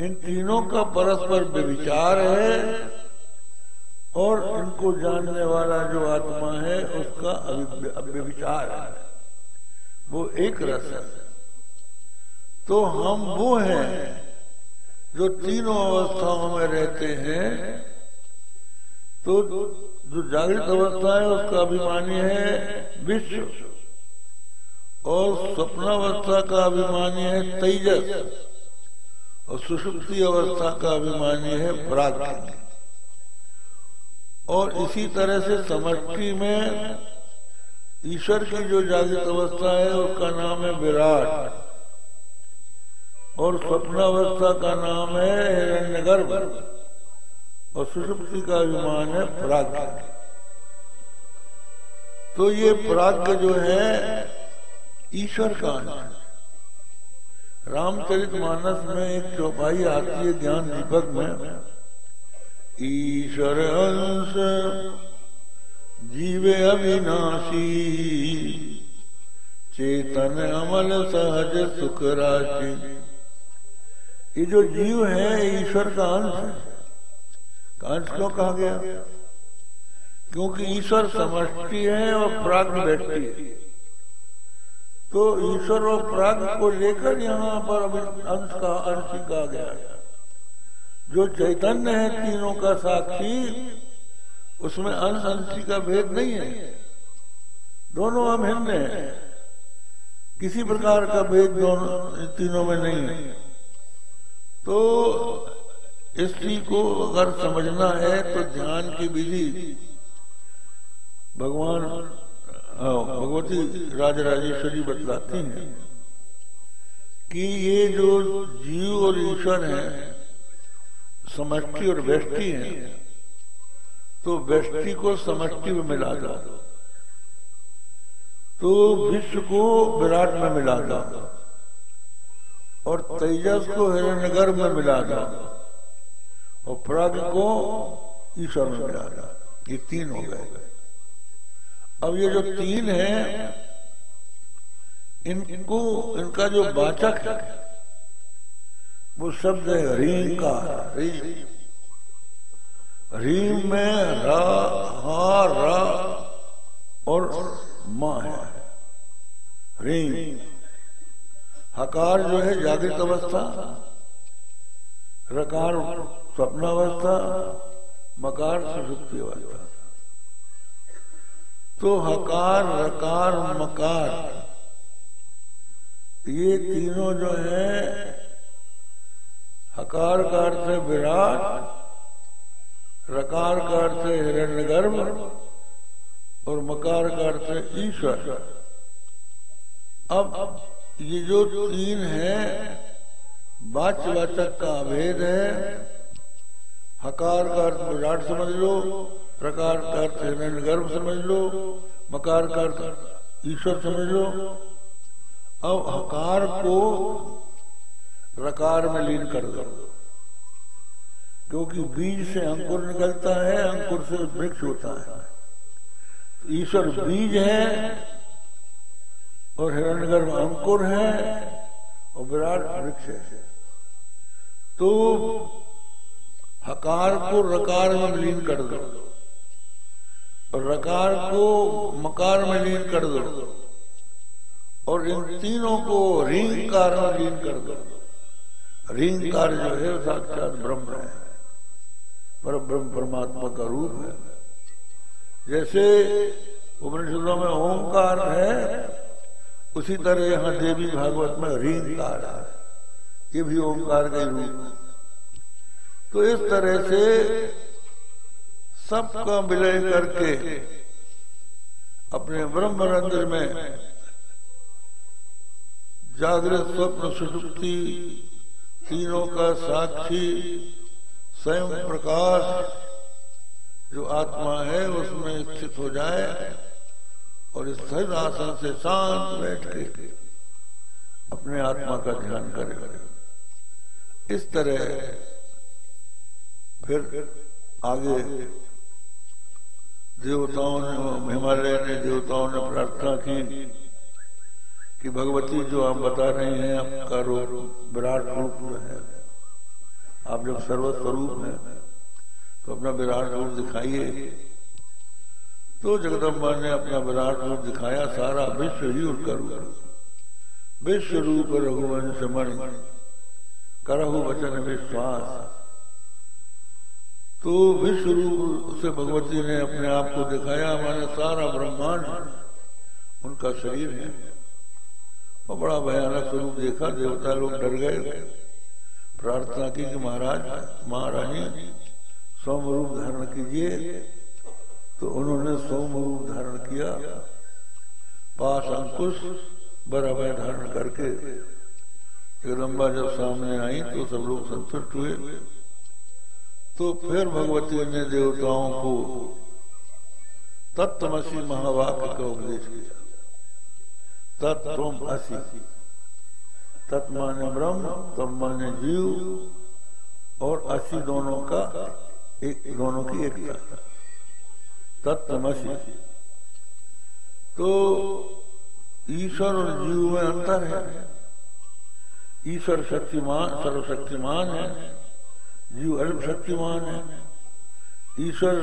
Speaker 1: इन तीनों का परस्पर विचार है। और इनको जानने वाला जो आत्मा है, उसका व्यविचार है। वो एक रस है। तो हम वो हैं जो तीनों अवस्थाओं में रहते हैं। तो जो जागृत अवस्था है, उसका अभिमानी है विश्व। और स्वप्नावस्था का अभिमानी है तेजस। और सुषुप्ति अवस्था का अभिमानी है प्राग्ञ और इसी तरह से समष्टि में ईश्वर की जो जागृत अवस्था है, उसका नाम है विराट। और स्वप्नावस्था का नाम है हिरण्यगर्भ। और सुषुप्ति का अभिमान है प्राग्ञ। तो ये प्राग्ञ जो है, ईश्वर का अंश रामचरित मानस में एक चौपाई आती है ज्ञान दीपक में। ईश्वर अंश, जीवे अविनाशी, चेतन अमल सहज सुख राशि। ये जो जीव है, ईश्वर का अंश है। अंश क्यों कहा गया? क्योंकि ईश्वर समष्टि है और प्राग व्यक्ति है। तो ईश्वर और प्राग को लेकर यहाँ पर अंश का अंश कहा गया जो चैतन्य है तीनों का साक्षी उसमें अंश अंशी का भेद नहीं है। दोनों अभिन्न है। किसी प्रकार का भेद दोनों तीनों में नहीं है। तो चीज़ को अगर समझना है तो ध्यान की विधि भगवान हाँ, भगवती राजराजेश्वरी बतलाती हैं कि ये जो जीव और ईश्वर है समष्टि और व्यष्टि है तो व्यष्टि को समष्टि में मिला दो। तो विश्व को विराट में मिला दो। और तेजस को हिरण्यगर में मिला दो। और प्राग को ईश्वर में मिला दो। ये तीन हो गए। अब ये जो तीन है, इनको, इनका जो वाचक है वो शब्द है रीम का रीम रीम में रा, हा, रा और माँ है। रीम हकार जो है जागृत अवस्था, रकार स्वप्नावस्था, मकार सुसुप्ति अवस्था। तो हकार, रकार, मकार, ये तीनों जो है हकार का अर्थ है विराट, रकार का अर्थ है हिरण्यगर्भ, और मकार का अर्थ है ईश्वर। अब ये जो तीन है वाच्यवाचक का अभेद है। हकार का अर्थ विराट समझ लो प्रकार का अर्थ हिरण्य गर्भ समझ लो, मकार का अर्थ ईश्वर समझ लो। अब हकार को रकार में लीन कर दो। क्योंकि बीज से अंकुर निकलता है, अंकुर से वृक्ष होता है। ईश्वर बीज है और हिरण्यगर्भ अंकुर है और विराट वृक्ष है। तो हकार को रकार में लीन कर दो और रकार को मकार में लीन कर दो और इन तीनों को रिंग कार में लीन कर दो। कार जो है साक्षात ब्रह्म है। पर ब्रह्म परमात्मा का रूप है। जैसे उपनिषदों में ओंकार है, उसी तरह यहाँ देवी भागवत में कार है। ये भी ओंकार का रूप है। तो इस तरह से सबका विलय करके अपने ब्रह्म रंध्र में जागृत स्वप्न सुषुप्ति तीनों का साक्षी स्वयं प्रकाश जो आत्मा है, उसमें स्थित हो जाए और स्थिर आसन से शांत बैठ के अपने आत्मा का ध्यान करे। इस तरह फिर आगे देवताओं ने, हिमालय ने देवताओं ने प्रार्थना की। कि भगवती जो आप बता रहे हैं, आपका रूप विराट रूप है। आप जब सर्वस्वरूप हैं तो अपना विराट रूप दिखाइए। तो जगदम्बा ने अपना विराट रूप दिखाया, सारा विश्व ही उनका रूप विश्व रूप रघुवंश मन करहु वचन विश्वास। तो विश्व रूप से भगवती ने अपने आप को दिखाया हमारा सारा ब्रह्मांड उनका शरीर है। और बड़ा भयानक स्वरूप देखा, देवता लोग डर गए। प्रार्थना की कि महाराज, महारानी सोम रूप धारण कीजिए। तो उन्होंने सोम रूप धारण किया। पास अंकुश, बराबर धारण करके जगदम्बा जब सामने आई तो सब लोग संतुष्ट हुए। तो फिर भगवती ने देवताओं को तत्वसी महावाक्य का उपदेश किया तत्व असी। तत्मान्य ब्रह्म तम मान्य जीव, और असी दोनों का एक, दोनों की एकता तत्वसी तो ईश्वर और जीव में अंतर है। ईश्वर शक्तिमान, सर्वशक्तिमान है। जीव अल्प शक्तिमान है। ईश्वर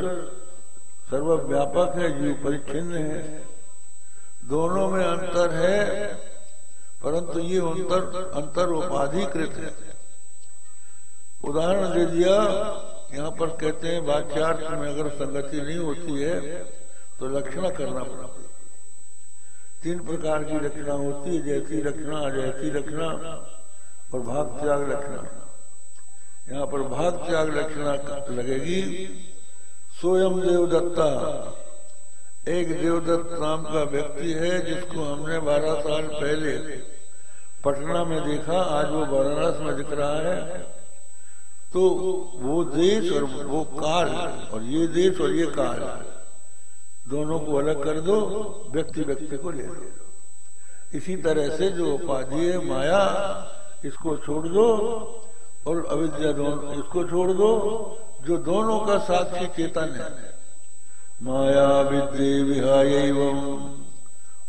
Speaker 1: सर्वव्यापक है, जीव परिच्छिन्न है। दोनों में अंतर है, परंतु ये अंतर अंतर उपाधिकृत है। उदाहरण दे दिया, यहाँ पर कहते हैं, वाच्यार्थ में अगर संगति नहीं होती है तो लक्षणा करना पड़ता है। तीन प्रकार की रचना होती है, जैसी रचना जैसी रचना और भाग त्याग रचना। यहाँ पर भाग त्याग रचना लगेगी। स्वयं देवदत्ता एक देवदत्त नाम का व्यक्ति है जिसको हमने बारह साल पहले पटना में देखा, आज वो वाराणस में दिख रहा है। तो वो देश और वो काल, और ये देश और ये काल, दोनों को अलग कर दो, व्यक्ति व्यक्ति को ले लो इसी तरह से जो उपाधि है, माया, इसको छोड़ दो, और अविद्या दोनों, इसको छोड़ दो, जो दोनों का साक्षी चेतन है। माया विद्ये विहाय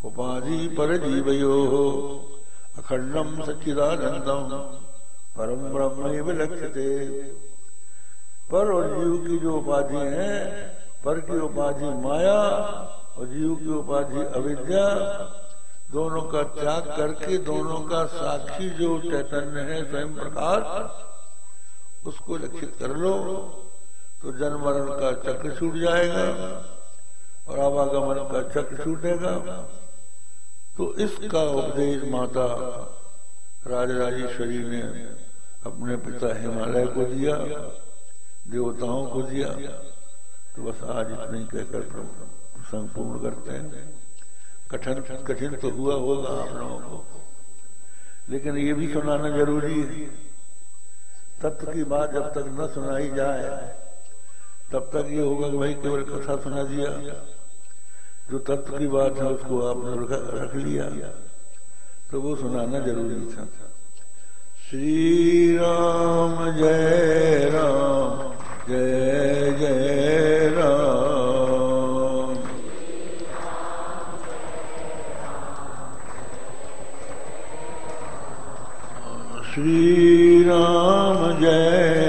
Speaker 1: उपाधि पर जीवयो अखंडम सच्चिदानंदम परम ब्रह्म लक्ष्यते। पर और जीव की जो उपाधि है, पर की उपाधि माया और जीव की उपाधि अविद्या, दोनों का त्याग करके, दोनों का साक्षी जो चैतन्य है, स्वयं प्रकाश, उसको लक्षित कर लो। तो जन्म मरण का चक्र छूट जाएगा और आवागमन का चक्र छूटेगा। तो इसका उपदेश माता राजराजेश्वरी ने अपने पिता हिमालय को दिया, देवताओं को दिया। तो बस आज इतना ही कहकर प्रसंग पूर्ण करते हैं। कठिन कठिन तो हुआ होगा आप लोगों को, लेकिन ये भी सुनाना ज़रूरी है। तत्व की बात जब तक न सुनाई जाए तब तक ये होगा कि भाई केवल कथा सुना दिया। जो तत्व की बात है, उसको आपने रख लिया। तो वो सुनाना ज़रूरी था। श्री राम जय राम, जय जय राम। श्री राम जय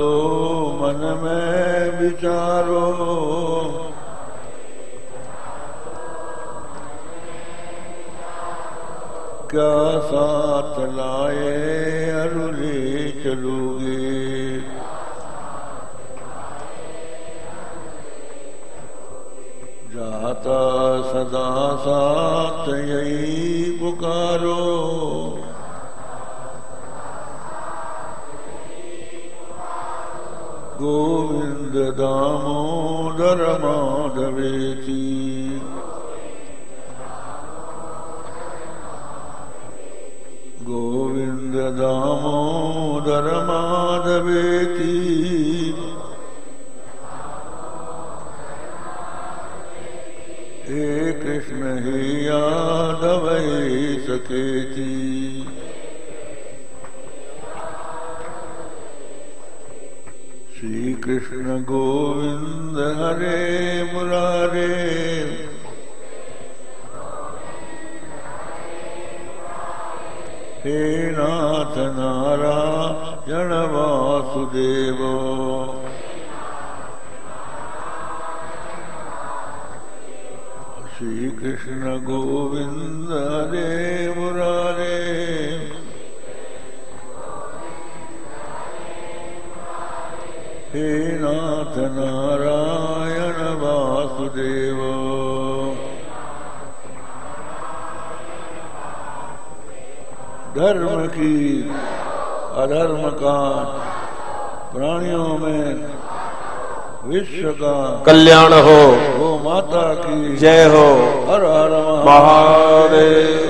Speaker 1: तो मन में विचारो। क्या साथ लाए अरुले चलोगे। जाता सदा साथ यही पुकारो। गोविंद दामोदर माधवेती। गोविंद दामोदर माधवेती। हे कृष्ण हे यादव सकेती कृष्ण गोविंद हरे मुरारे हे नाथ नारायण वासुदेव श्री कृष्ण गोविंद हरे मुरारे नाथ नारायण वासुदेव। धर्म की अधर्म का प्राणियों में विश्व का
Speaker 2: कल्याण हो
Speaker 1: गो माता की
Speaker 2: जय हो।
Speaker 1: हर हर
Speaker 2: महादेव।